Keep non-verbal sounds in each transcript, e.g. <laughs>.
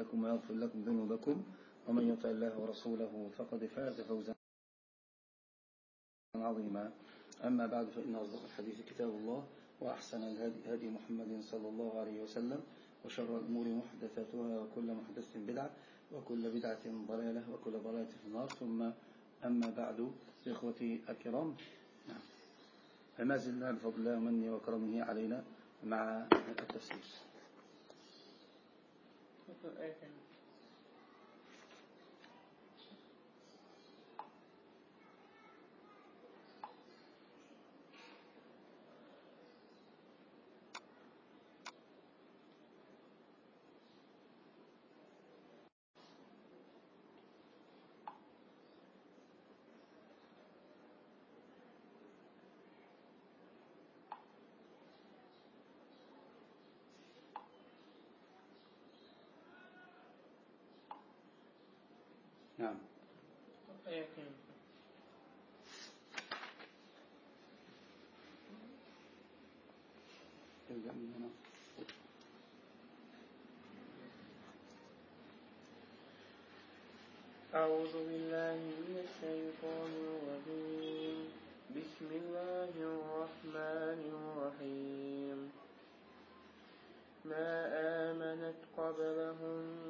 لكم ويغفر لكم ذنوبكم ومن يطع الله ورسوله فقد فاز فوزا عظيما. أما بعد فإن أصدق الحديث كتاب الله وأحسن الهدي هدي محمد صلى الله عليه وسلم وشر الأمور محدثاتها وكل محدث بدعة وكل بدعة ضلالة وكل ضلالة في النار. ثم أما بعد إخوتي الكرام نعم. فما زلنا بفضل الله ومنه وكرمه علينا مع التفسير. Africa, Earth, نعم. أعوذ بالله من الشيطان الرجيم. بسم الله الرحمن الرحيم. ما آمنت قبلهم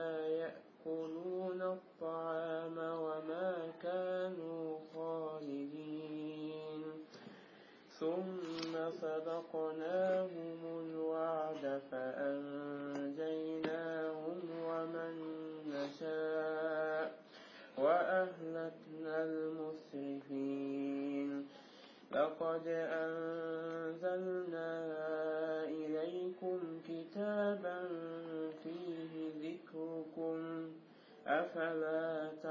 صدقناهم الوعد فأنجيناهم ومن نشاء وأهلكنا المسرفين لقد أنزلنا إليكم كتابا فيه ذكركم أفلا تعقلون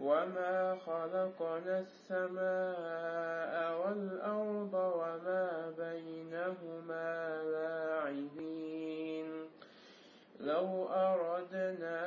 وما خلقنا السماء والأرض وما بينهما لاعبين لو أردنا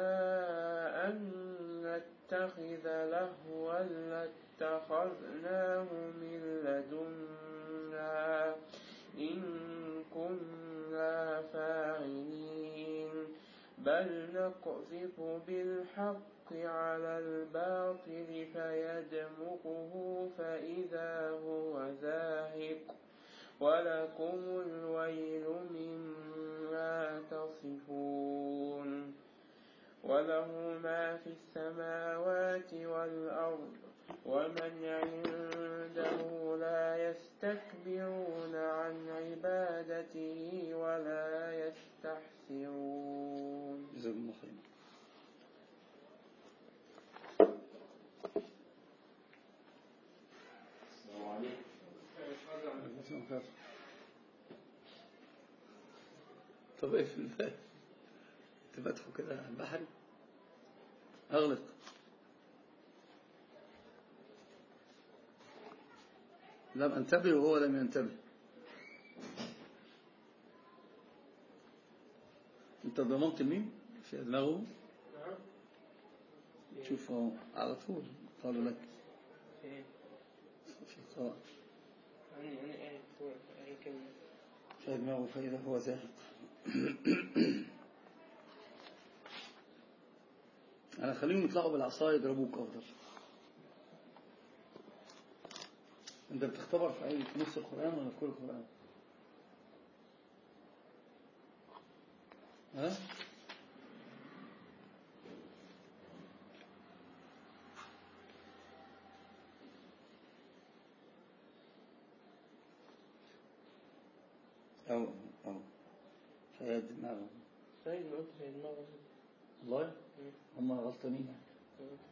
واقف في الفات كده بحري أغلق. لم أنتبه وهو لم ينتبه. أنت ضمنت مين في دماغه؟ تشوفه على طول. قالوا لك. في القراءة. في دماغه فإذا هو زاهق. أنا خليهم يطلعوا بالعصاية يضربوك أفضل أنت بتختبر في أي في نص القرآن ولا في كل القرآن؟ ها؟ أو دماغهم طيب ما قلت في دماغي والله هم غلطانين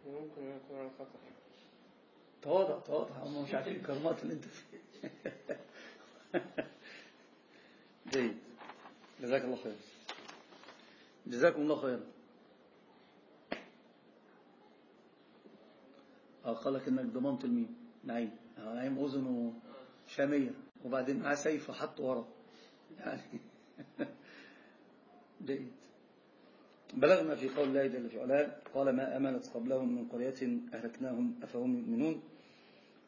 ممكن يكون على خطأ. تواضع تواضع هم مش عارفين الكرامات اللي انت <laughs> جيد. جزاك الله خير. جزاكم الله خيرا آه قال لك إنك ضمنت الميم. نعيم. آه، نعيم اذنه شاميه وبعدين معاه سيف وحطه ورا. يعني جيد. بلغنا في قول الله جل في علاه قال ما امنت قبلهم من قرية أهلكناهم أفهم يؤمنون؟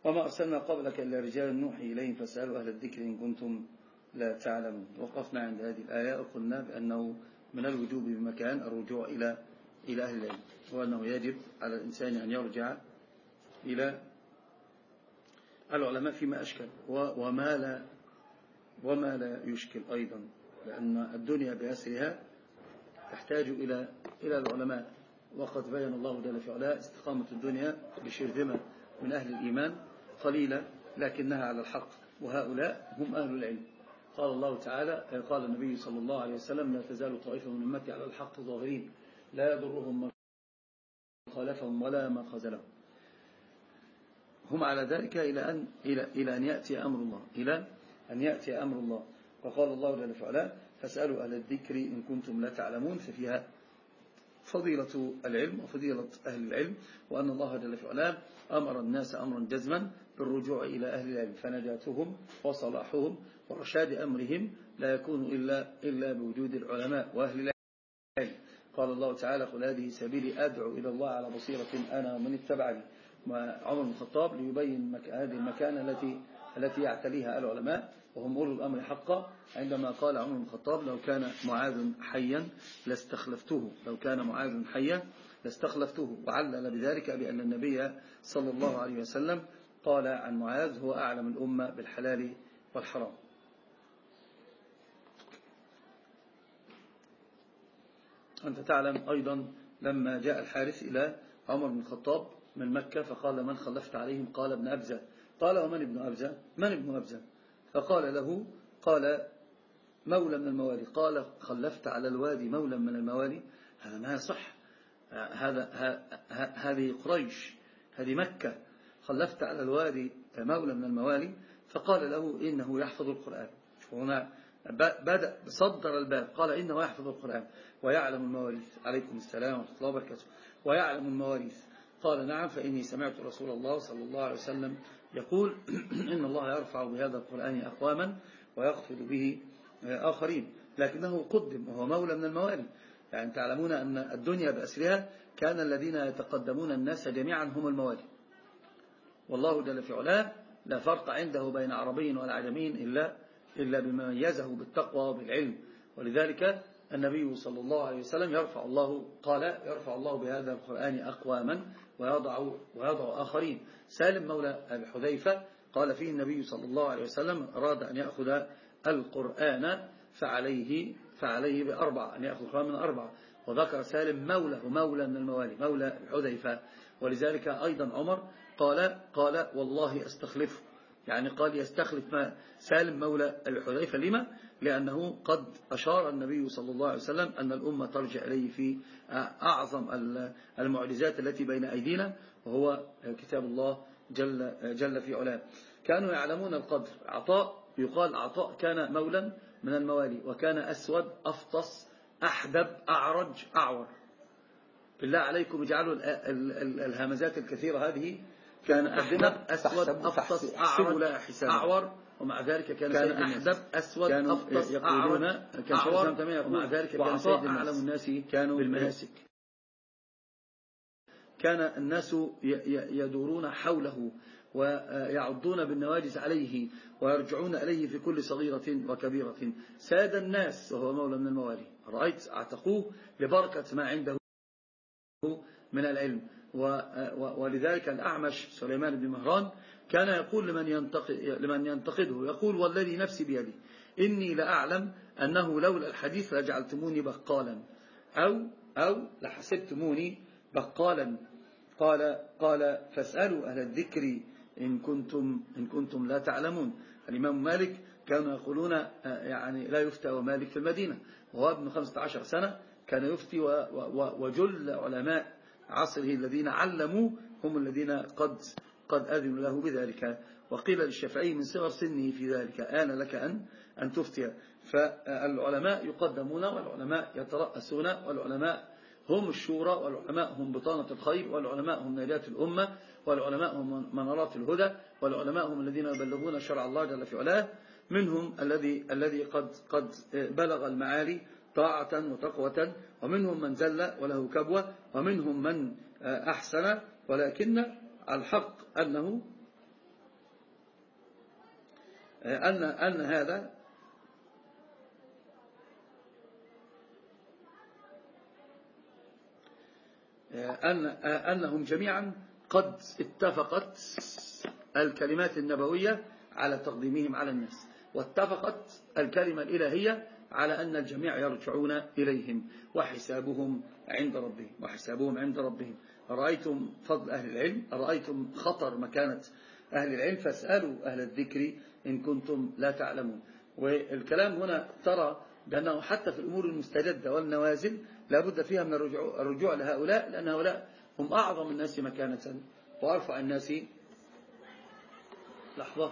وما أرسلنا قبلك إلا رجالا نوحي إليهم فاسألوا أهل الذكر إن كنتم لا تعلمون. وقفنا عند هذه الآية وقلنا بأنه من الوجوب بمكان الرجوع إلى إلى أهل العلم وأنه يجب على الإنسان أن يرجع إلى العلماء فيما أشكل وما لا وما لا يشكل أيضا. لأن الدنيا بأسرها تحتاج إلى إلى العلماء. وقد بين الله جل في علاه استقامة الدنيا بشرذمة من أهل الإيمان قليلة لكنها على الحق وهؤلاء هم أهل العلم. قال الله تعالى قال النبي صلى الله عليه وسلم لا تزال طائفة من أمتي على الحق ظاهرين لا يضرهم من خالفهم ولا من خذلهم. هم على ذلك إلى أن, إلى, إلى أن يأتي أمر الله إلى أن يأتي أمر الله. وقال الله جل وعلا فاسألوا أهل الذكر إن كنتم لا تعلمون. ففيها فضيلة العلم وفضيلة أهل العلم وأن الله جل وعلا أمر الناس أمرا جزما بالرجوع إلى أهل العلم فنجاتهم وصلاحهم ورشاد أمرهم لا يكون إلا, إلا بوجود العلماء وأهل العلم. قال الله تعالى قل هذه سبيلي أدعو إلى الله على بصيرة أنا ومن اتبعني. وعمر بن الخطاب ليبين هذه المكانة التي التي يعتليها العلماء وهم أولو الأمر حقا عندما قال عمر بن الخطاب لو كان معاذ حيا لاستخلفته لو كان معاذ حيا لاستخلفته وعلل بذلك بأن النبي صلى الله عليه وسلم قال عن معاذ هو أعلم الأمة بالحلال والحرام. أنت تعلم أيضا لما جاء الحارث إلى عمر بن الخطاب من مكة فقال من خلفت عليهم؟ قال ابن أبزة. قال ومن ابن أبزة؟ من ابن أبزة؟ فقال له قال مولى من الموالي. قال خلفت على الوادي مولى من الموالي. هذا ما يصح. هذا هذه قريش هذه مكة. خلفت على الوادي مولى من الموالي. فقال له إنه يحفظ القرآن. هنا بدأ صدر الباب. قال إنه يحفظ القرآن. ويعلم المواريث. عليكم السلام ورحمة الله وبركاته. ويعلم المواريث. قال نعم فإني سمعت رسول الله صلى الله عليه وسلم يقول <clears throat> إن الله يرفع بهذا القرآن أقواما ويخفض به آخرين لكنه قدم وهو مولى من الموالي يعني تعلمون أن الدنيا بأسرها كان الذين يتقدمون الناس جميعا هم الموالي والله جل في علاه لا فرق عنده بين عربي ولا عجمي إلا, إلا بما ميزه بالتقوى وبالعلم. ولذلك النبي صلى الله عليه وسلم يرفع الله قال يرفع الله بهذا القرآن أقواما ويضع, ويضع آخرين. سالم مولى أبي حذيفة قال فيه النبي صلى الله عليه وسلم أراد أن يأخذ القرآن فعليه فعليه بأربعة أن يأخذ القرآن من أربعة. وذكر سالم مولى من الموالي مولى حذيفة. ولذلك أيضا عمر قال قال والله أستخلفه. يعني قال يستخلف ما سالم مولى أبي حذيفة. لما؟ لأنه قد أشار النبي صلى الله عليه وسلم أن الأمة ترجع إليه في أعظم المعجزات التي بين أيدينا وهو كتاب الله جل, جل في علاه. كانوا يعلمون القدر. عطاء يقال عطاء كان مولا من الموالي وكان أسود أفطس أحدب أعرج أعور. بالله عليكم اجعلوا الهمزات الكثيرة هذه. كان أحدب أسود أفطس أعرج أعور. ومع ذلك كان, كان. أحدب أسود كانوا أفطس أعور كان أعور ومع ذلك كان سيد أعلم الناس كانوا بالمناسك. كان الناس يدورون حوله ويعضون بالنواجس عليه ويرجعون إليه في كل صغيرة وكبيرة. ساد الناس وهو مولى من الموالي. رأيت أعتقوه لبركة ما عنده من العلم. ولذلك الأعمش سليمان بن مهران كان يقول لمن ينتقد لمن ينتقده يقول والذي نفسي بيدي إني لأعلم أنه لولا الحديث لجعلتموني بقالا أو أو لحسبتموني بقالا. قال قال فاسألوا أهل الذكر إن كنتم إن كنتم لا تعلمون. الإمام مالك كانوا يقولون آه، يعني لا يفتى ومالك في المدينة. وهو ابن 15 سنة كان يفتي وجل علماء عصره الذين علموا هم الذين قد قد أذنوا له بذلك. وقيل للشافعي من صغر سنه في ذلك. آن لك أن أن تفتي. فالعلماء يقدمون والعلماء يترأسون والعلماء هم الشورى والعلماء هم بطانة الخير والعلماء هم نجاة الأمة والعلماء هم منارات الهدى والعلماء هم الذين يبلغون شرع الله جل في علاه. منهم الذي الذي قد قد بلغ المعالي طاعة وتقوة. ومنهم من زل وله كبوة. ومنهم من أحسن. ولكن الحق أنه أن أن هذا أن أنهم جميعا قد اتفقت الكلمات النبوية على تقديمهم على الناس واتفقت الكلمة الإلهية على أن الجميع يرجعون إليهم وحسابهم عند ربهم وحسابهم عند ربهم. رأيتم فضل أهل العلم؟ رأيتم خطر مكانة أهل العلم؟ فاسألوا أهل الذكر إن كنتم لا تعلمون. والكلام هنا ترى بأنه حتى في الأمور المستجدة والنوازل لا بد فيها من الرجوع, لهؤلاء لأن هؤلاء هم أعظم الناس مكانة. وأرفع الناس لحظة.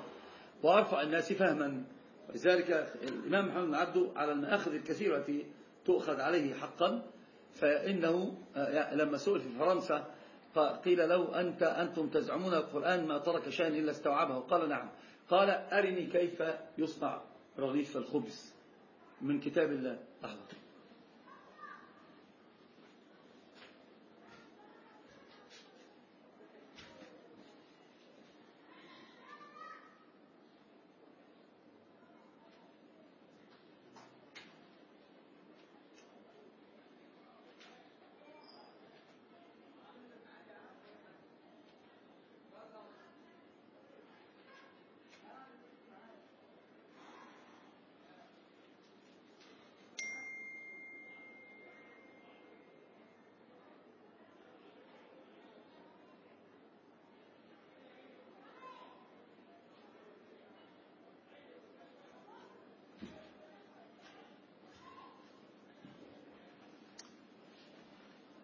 وأرفع الناس فهما. ولذلك الإمام محمد بن عبده على المآخذ الكثيرة تؤخذ عليه حقا فإنه لما سئل في فرنسا قيل له أنت أنتم تزعمون القرآن ما ترك شيئا إلا استوعبه. قال نعم. قال أرني كيف يصنع رغيف الخبز من كتاب الله. لحظة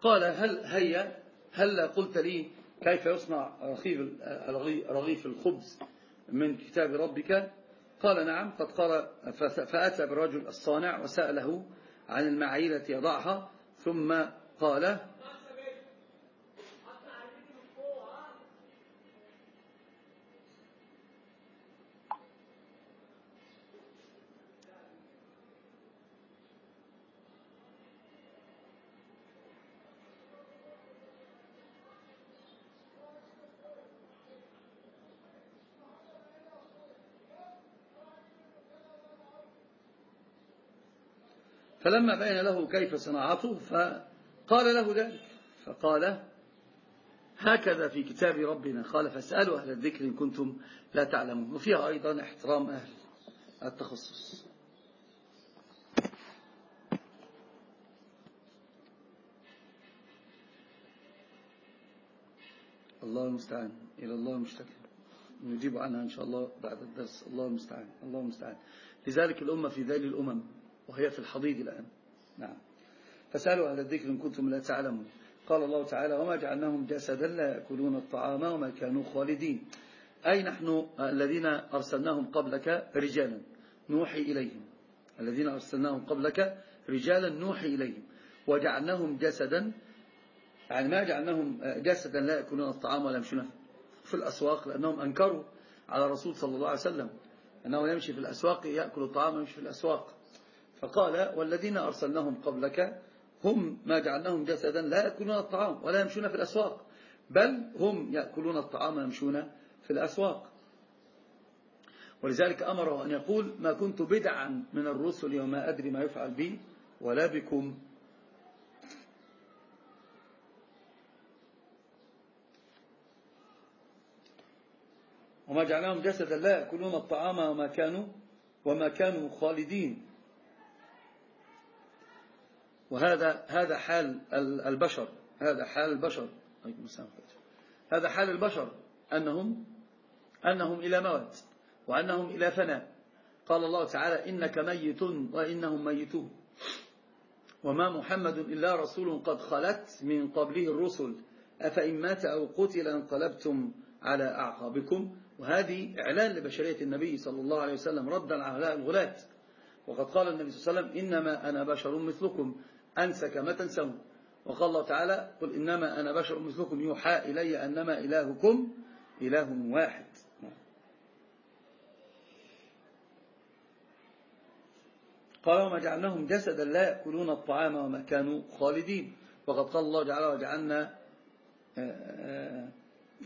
قال هل هيا هل قلت لي كيف يصنع رغيف الخبز من كتاب ربك؟ قال نعم قد قال فأتى بالرجل الصانع وسأله عن المعايير التي يضعها ثم قال فلما بين له كيف صناعته فقال له ذلك. فقال هكذا في كتاب ربنا قال فاسألوا أهل الذكر إن كنتم لا تعلمون. وفيها أيضا احترام أهل التخصص. الله المستعان. إلى الله المشتكى نجيب عنها إن شاء الله بعد الدرس. الله المستعان. الله المستعان. لذلك الأمة في ذيل الأمم. وهي في الحضيض الآن. نعم. فسألوا أهل الذكر إن كنتم لا تعلمون. قال الله تعالى وما جعلناهم جسدا لا يأكلون الطعام وما كانوا خالدين. أي نحن الذين أرسلناهم قبلك رجالا؟ نوحي إليهم. الذين أرسلناهم قبلك رجالا نوحي إليهم. وجعلناهم جسدا يعني ما جعلناهم جسدا لا يأكلون الطعام ولا يمشون في الأسواق لأنهم أنكروا على الرسول صلى الله عليه وسلم أنه يمشي في الأسواق يأكل الطعام ويمشي في الأسواق. فقال والذين أرسلناهم قبلك هم ما جعلناهم جسدا لا يأكلون الطعام ولا يمشون في الأسواق بل هم يأكلون الطعام ويمشون في الأسواق. ولذلك أمره أن يقول ما كنت بدعا من الرسل وما أدري ما يفعل بي ولا بكم. وما جعلناهم جسدا لا يأكلون الطعام وما كانوا وما كانوا خالدين. وهذا هذا حال البشر هذا حال البشر. هذا حال البشر. أنهم أنهم إلى موت وأنهم إلى فناء. قال الله تعالى إنك ميت وإنهم ميتون. وما محمد إلا رسول قد خلت من قبله الرسل. أفإن مات أو قتل انقلبتم على أعقابكم. وهذه إعلان لبشرية النبي صلى الله عليه وسلم ردا على هؤلاء الغلاة. وقد قال النبي صلى الله عليه وسلم إنما أنا بشر مثلكم. أنسى كما تنسون. وقال الله تعالى قل إنما أنا بشر مثلكم يوحى إلي أنما إلهكم إله واحد. قال وما جعلناهم جسدا لا يأكلون الطعام وما كانوا خالدين. وقد قال الله تعالى وجعلنا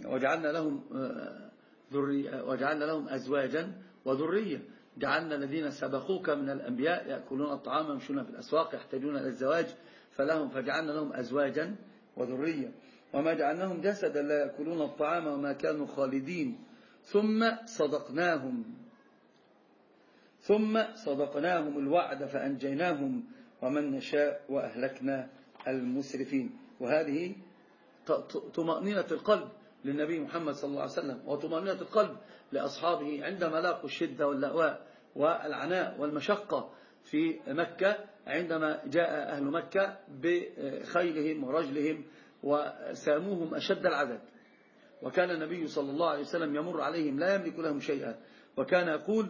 وجعلنا لهم ذرية وجعلنا لهم أزواجا وذرية. جعلنا الذين سبقوك من الأنبياء يأكلون الطعام ويمشون في الأسواق يحتاجون إلى الزواج فلهم فجعلنا لهم أزواجا وذرية. وما جعلناهم جسدا لا يأكلون الطعام وما كانوا خالدين. ثم صدقناهم. ثم صدقناهم الوعد فأنجيناهم ومن نشاء وأهلكنا المسرفين. وهذه طمأنينة القلب. للنبي محمد صلى الله عليه وسلم وطمأنينة القلب لأصحابه عندما لاقوا الشدة واللأواء والعناء والمشقة في مكة عندما جاء أهل مكة بخيلهم ورجلهم وساموهم أشد العذاب وكان النبي صلى الله عليه وسلم يمر عليهم لا يملك لهم شيئا. وكان يقول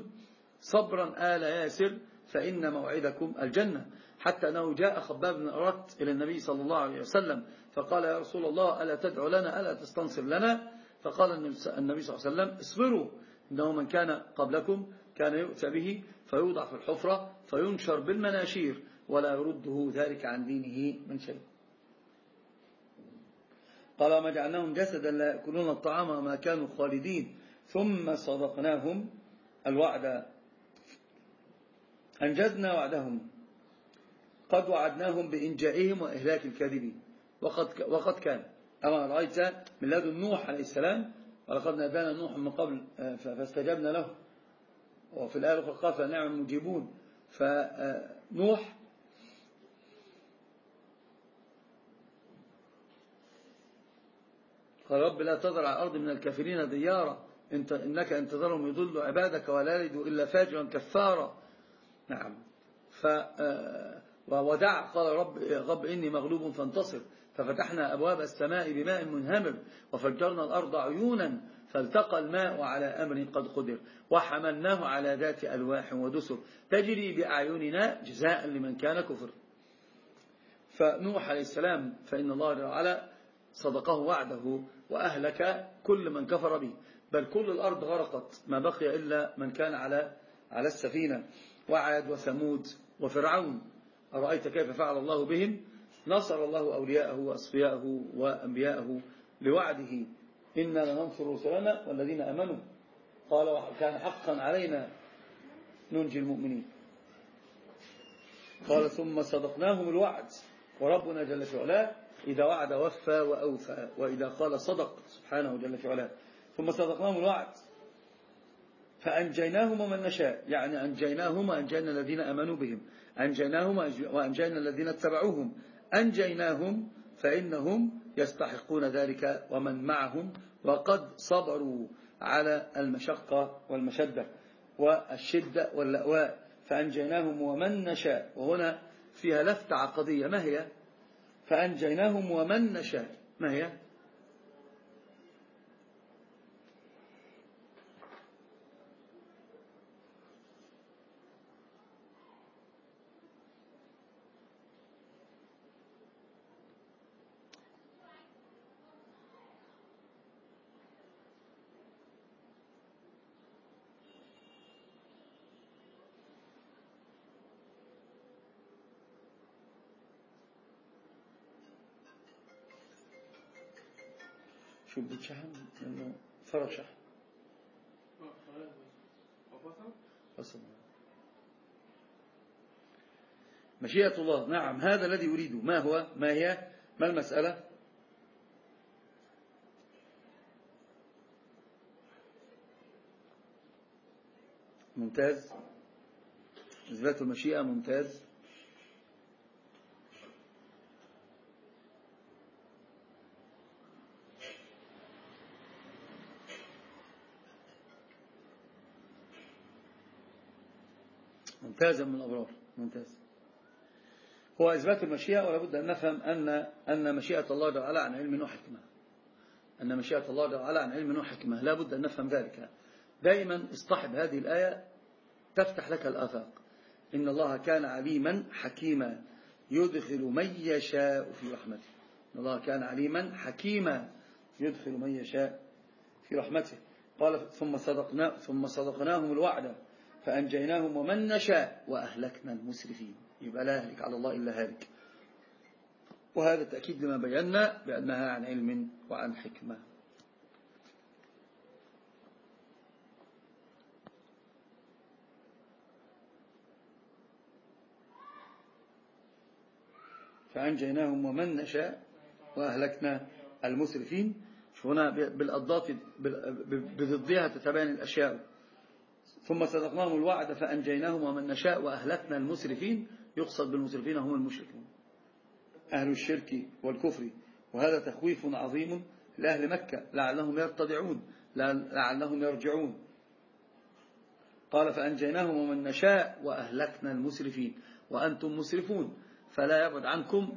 صبرا آل ياسر فإن موعدكم الجنة. حتى أنه جاء خباب بن أردت إلى النبي صلى الله عليه وسلم فقال يا رسول الله ألا تدعو لنا ألا تستنصر لنا؟ فقال النبي صلى الله عليه وسلم اصبروا إنه من كان قبلكم كان يؤتى به فيوضع في الحفرة فينشر بالمناشير ولا يرده ذلك عن دينه من شيء. قال ما جعلناهم جسدا لا يأكلون الطعام وما كانوا خالدين. ثم صدقناهم الوعد. أنجزنا وعدهم. قد وعدناهم بإنجائهم وإهلاك الكاذبين. وقد, وقد كان. أما رأيت من لدن نوح عليه السلام ولقد نادانا نوح من قبل فاستجبنا له. وفي الآية الأخرى قال فنعم المجيبون. فنوح قال رب لا تذر على الأرض من الكافرين ديارا. انت إنك إن تذرهم يضلوا عبادك ولا يلدوا إلا فاجرا كفارا. نعم. ودع قال رب, رب إني مغلوب فانتصر. ففتحنا أبواب السماء بماء منهمر وفجرنا الأرض عيونا فالتقى الماء على أمر قد قدر وحملناه على ذات ألواح ودسر. تجري بأعيننا جزاء لمن كان كفر. فنوح عليه السلام فإن الله تعالى صدقه وعده وأهلك كل من كفر به. بل كل الأرض غرقت ما بقي إلا من كان على على السفينة. وعاد وثمود وفرعون. أرأيت كيف فعل الله بهم؟ نصر الله أولياءه وأصفياءه وأنبياءه لوعده. إنا لننصر رسلنا والذين أمنوا. قال وكان حقا علينا ننجي المؤمنين. قال ثم صدقناهم الوعد. وربنا جل في علاه إذا وعد وفى وأوفى. وإذا قال صدق سبحانه جل في علاه ثم صدقناهم الوعد. فأنجيناهم ومن نشاء. يعني أنجيناهم وأنجينا الذين أمنوا بهم. أنجيناهم وأنجينا الذين اتبعوهم. أنجيناهم فإنهم يستحقون ذلك ومن معهم. وقد صبروا على المشقة والمشدة والشدة واللأواء. فأنجيناهم ومن نشاء. وهنا فيها لفتة عقدية. ما هي؟ فأنجيناهم ومن نشاء. ما هي؟ شو بتشحن لأنه فرغ شحن. فصل. مشيئة الله. نعم هذا الذي يريده ما هو؟ ما هي؟ ما المسألة؟ ممتاز. إثبات المشيئة ممتاز. ممتازا من الأبرار؟ ممتاز. هو إثبات المشيئة ولا بد أن نفهم أن أن مشيئة الله وعلا عن علم وحكمة. أن مشيئة الله وعلا عن علم وحكمة. لا بد أن نفهم ذلك. دائما اصطحب هذه الآية تفتح لك الآفاق. إن الله كان عليما حكيما. يدخل من يشاء في رحمته. إن الله كان عليما حكيما. يدخل من يشاء في رحمته. قال ثم صدقنا ثم صدقناهم الوعد. فأنجيناهم ومن نشاء وأهلكنا المسرفين. يبقى لا يهلك. على الله إلا هالك. وهذا تأكيد لما بينا بأنها عن علم وعن حكمة. فأنجيناهم ومن نشاء وأهلكنا المسرفين. هنا بالأضداد بضدها تتبين الأشياء. ثم صدقناهم الوعد فأنجيناهم ومن نشاء وأهلكنا المسرفين. يقصد بالمسرفين هم المشركون. أهل الشرك والكفر وهذا تخويف عظيم لأهل مكة لعلهم يرتدعون لعلهم يرجعون. قال فأنجيناهم ومن نشاء وأهلكنا المسرفين. وأنتم مسرفون فلا يبعد عنكم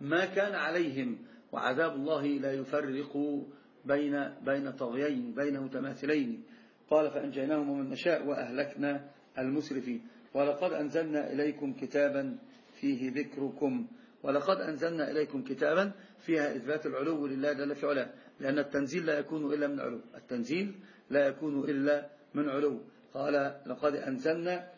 ما كان عليهم. وعذاب الله لا يفرق بين بين طغيين بين متماثلين. قال فأنجيناهم ومن نشاء وأهلكنا المسرفين. ولقد أنزلنا إليكم كتابا فيه ذكركم. ولقد أنزلنا إليكم كتابا فيها إثبات العلو لله جل في علاه لأن التنزيل لا يكون إلا من علو. التنزيل لا يكون إلا من علو. قال لقد أنزلنا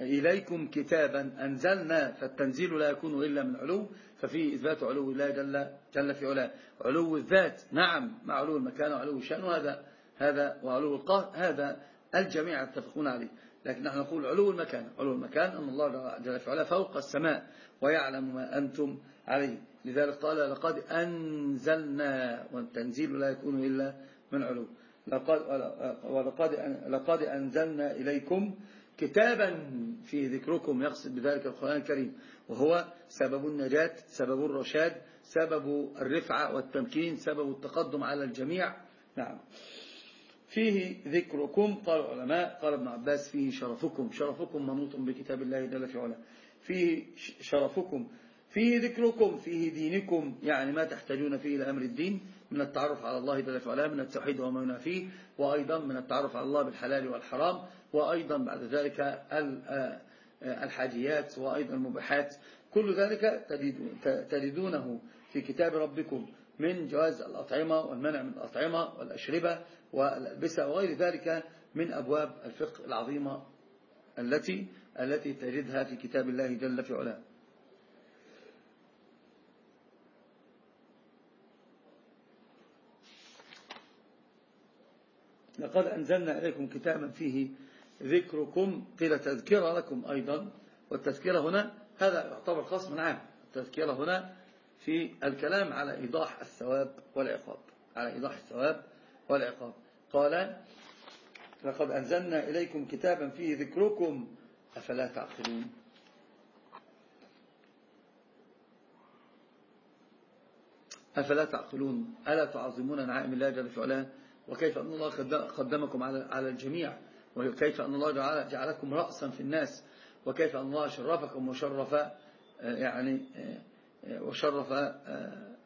إليكم كتابا. أنزلنا فالتنزيل لا يكون إلا من علو ففيه إثبات علو الله جل, جل في علاه. علو الذات نعم مع علو المكان وعلو الشأن وهذا هذا وعلو القهر هذا الجميع يتفقون عليه. لكن نحن نقول علو المكان علو المكان أن الله جل وعلا فوق السماء ويعلم ما أنتم عليه. لذلك قال لقد أنزلنا والتنزيل لا يكون إلا من علو. لقد, ولقد لقد أنزلنا إليكم كتابا في ذكركم يقصد بذلك القرآن الكريم. وهو سبب النجاة سبب الرشاد سبب الرفعة والتمكين سبب التقدم على الجميع. نعم. فيه ذكركم قال العلماء قال ابن عباس فيه شرفكم شرفكم منوط بكتاب الله جل في علاه. فيه شرفكم فيه ذكركم فيه دينكم يعني ما تحتاجون فيه إلى أمر الدين من التعرف على الله جل وعلا من التوحيد وما ينافيه وأيضا من التعرف على الله بالحلال والحرام وأيضا بعد ذلك الحاجيات وأيضا المباحات. كل ذلك تجدونه في كتاب ربكم من جواز الأطعمة والمنع من الأطعمة والأشربة والألبسة وغير ذلك من أبواب الفقه العظيمة التي التي تجدها في كتاب الله جل في علاه. لقد أنزلنا إليكم كتابا فيه ذكركم قيل تذكرة لكم أيضا والتذكرة هنا هذا يعتبر خاص من عام. التذكرة هنا في الكلام على إيضاح الثواب والعقاب على إيضاح الثواب والعقاب. قال لقد أنزلنا إليكم كتابا فيه ذكركم أفلا تعقلون؟ أفلا تعقلون؟ ألا تعظمون نعائم الله جل في وكيف أن الله قدمكم على الجميع؟ وكيف أن الله جعلكم رأسا في الناس؟ وكيف أن الله شرفكم وشرف يعني وشرف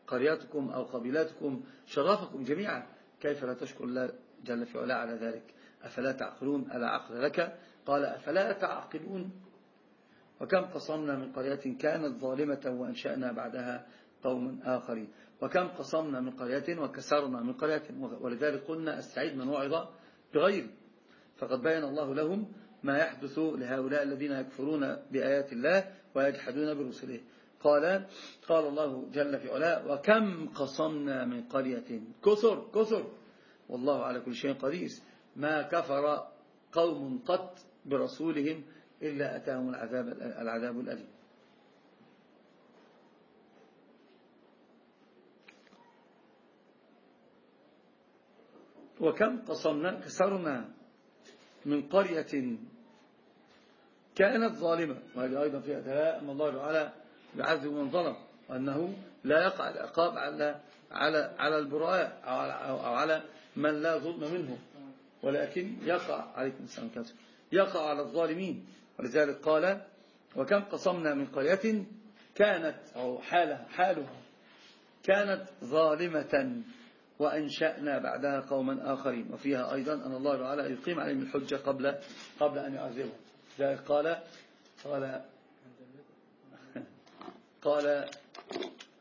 قرياتكم أو قبيلاتكم؟ شرفكم جميعا. كيف لا تشكر الله جل في علاه على ذلك؟ أفلا تعقلون؟ ألا عقل لك؟ قال أفلا تعقلون؟ وكم قصمنا من قرية كانت ظالمة وأنشأنا بعدها قوم آخرين. وكم قصمنا من قرية وكسرنا من قرية. ولذلك قلنا السعيد من وعظ بغير. فقد بين الله لهم ما يحدث لهؤلاء الذين يكفرون بآيات الله ويجحدون برسله. قال قال الله جل في علاه وكم قصمنا من قرية؟ كثر كثر. والله على كل شيء قدير. ما كفر قوم قط برسولهم إلا أتاهم العذاب, العذاب الأليم. وكم قصمنا كسرنا من قرية كانت ظالمة. وهذه أيضا فيها دلاء. أن الله تعالى يعذب من ظلم وأنه لا يقع العقاب على على على البراء أو على, من لا ظلم منه. ولكن يقع عليكم السلام كذا يقع على الظالمين. ولذلك قال وكم قصمنا من قرية كانت أو حالها حالها كانت ظالمة وأنشأنا بعدها قوما آخرين. وفيها أيضا أن الله تعالى يقيم عليهم الحجة قبل قبل أن يعذبهم. ذلك قال قال قال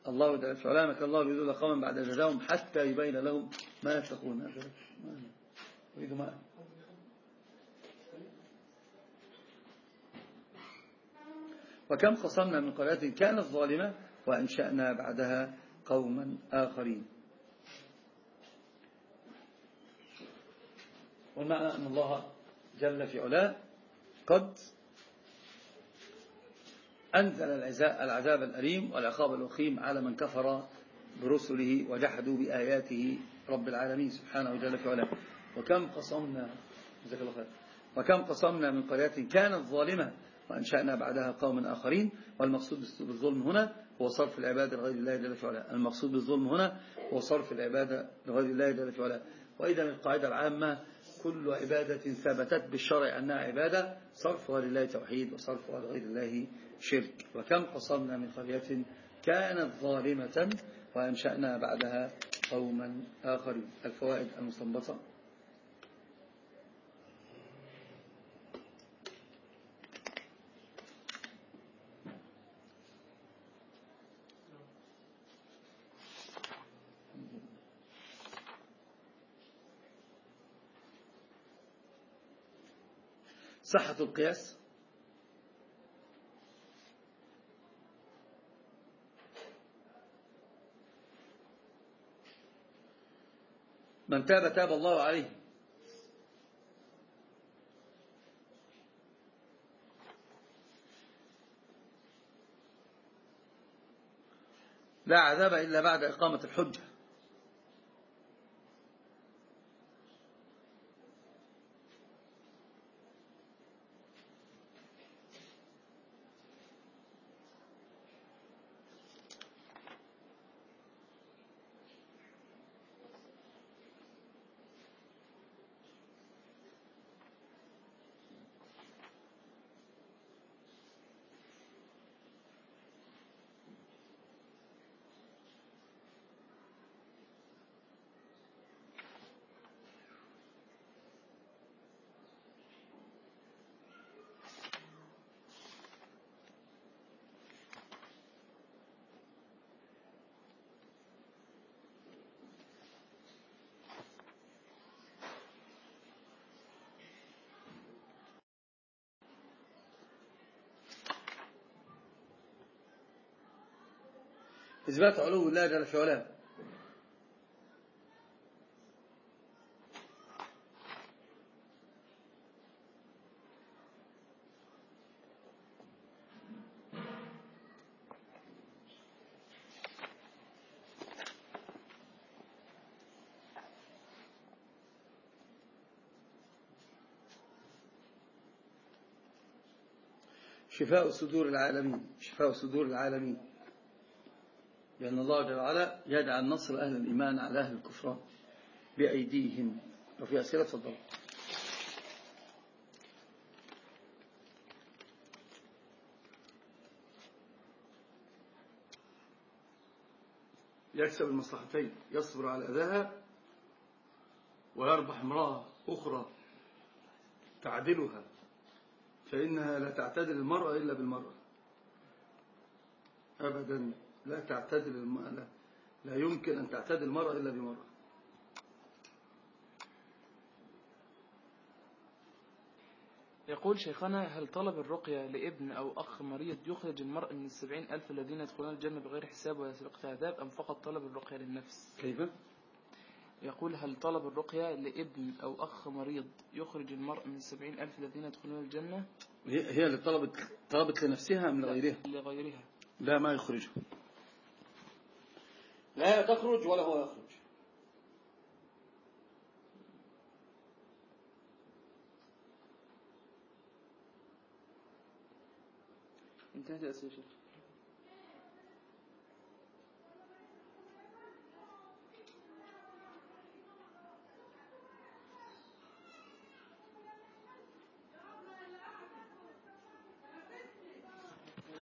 الله تعالى فعلامك الله يذل قوما بعد جزاهم حتى يبين لهم ما يتقون. ما وكم قصمنا من قرية كانت ظالمة وأنشأنا بعدها قوما آخرين. والمعنى أن الله جل في علاه قد أنزل العذاب الأليم والعقاب الوخيم على من كفر برسله وجحدوا بآياته رب العالمين سبحانه وجل في علاه وكم قصمنا وكم قصمنا من قرية كانت ظالمة وأنشأنا بعدها قوما آخرين. والمقصود بالظلم هنا هو صرف العبادة لغير الله جل في علاه المقصود بالظلم هنا هو صرف العبادة لغير الله جل في علاه وإذا القاعدة العامة كل عبادة ثبتت بالشرع أنها عبادة صرفها لله توحيد وصرفها لغير الله شرك. وكم قصرنا من قرية كانت ظالمة وأنشأنا بعدها قوما آخرين. الفوائد المستنبطة. صحة القياس؟ من تاب تاب الله عليه. لا عذاب إلا بعد إقامة الحجة. إثبات علو الله جل في علاه شفاء صدور العالمين. شفاء صدور العالمين. لأن الله جل وعلا يجعل نصر أهل الإيمان على أهل الكفران بأيديهم. وفي أسئلة تفضل. يكسب المصلحتين يصبر على أذاها ويربح امرأة أخرى تعدلها فإنها لا تعتدل المرأة إلا بالمرأة. أبدا. لا تعتدل الم... لا يمكن أن تعتدل المرأة إلا بمرأة. يقول شيخنا هل طلب الرقية لابن أو أخ مريض يخرج المرء من السبعين ألف الذين يدخلون الجنة بغير حساب ولا سابقة عذاب أم فقط طلب الرقية للنفس؟ كيف؟ يقول هل طلب الرقية لابن أو أخ مريض يخرج المرء من السبعين ألف الذين يدخلون الجنة؟ هي هي اللي طلبت طلبت لنفسها أم لغيرها؟ لغيرها. لا ما يخرجها. لا هي تخرج ولا هو يخرج. انتهت يا أسئلة شيخ.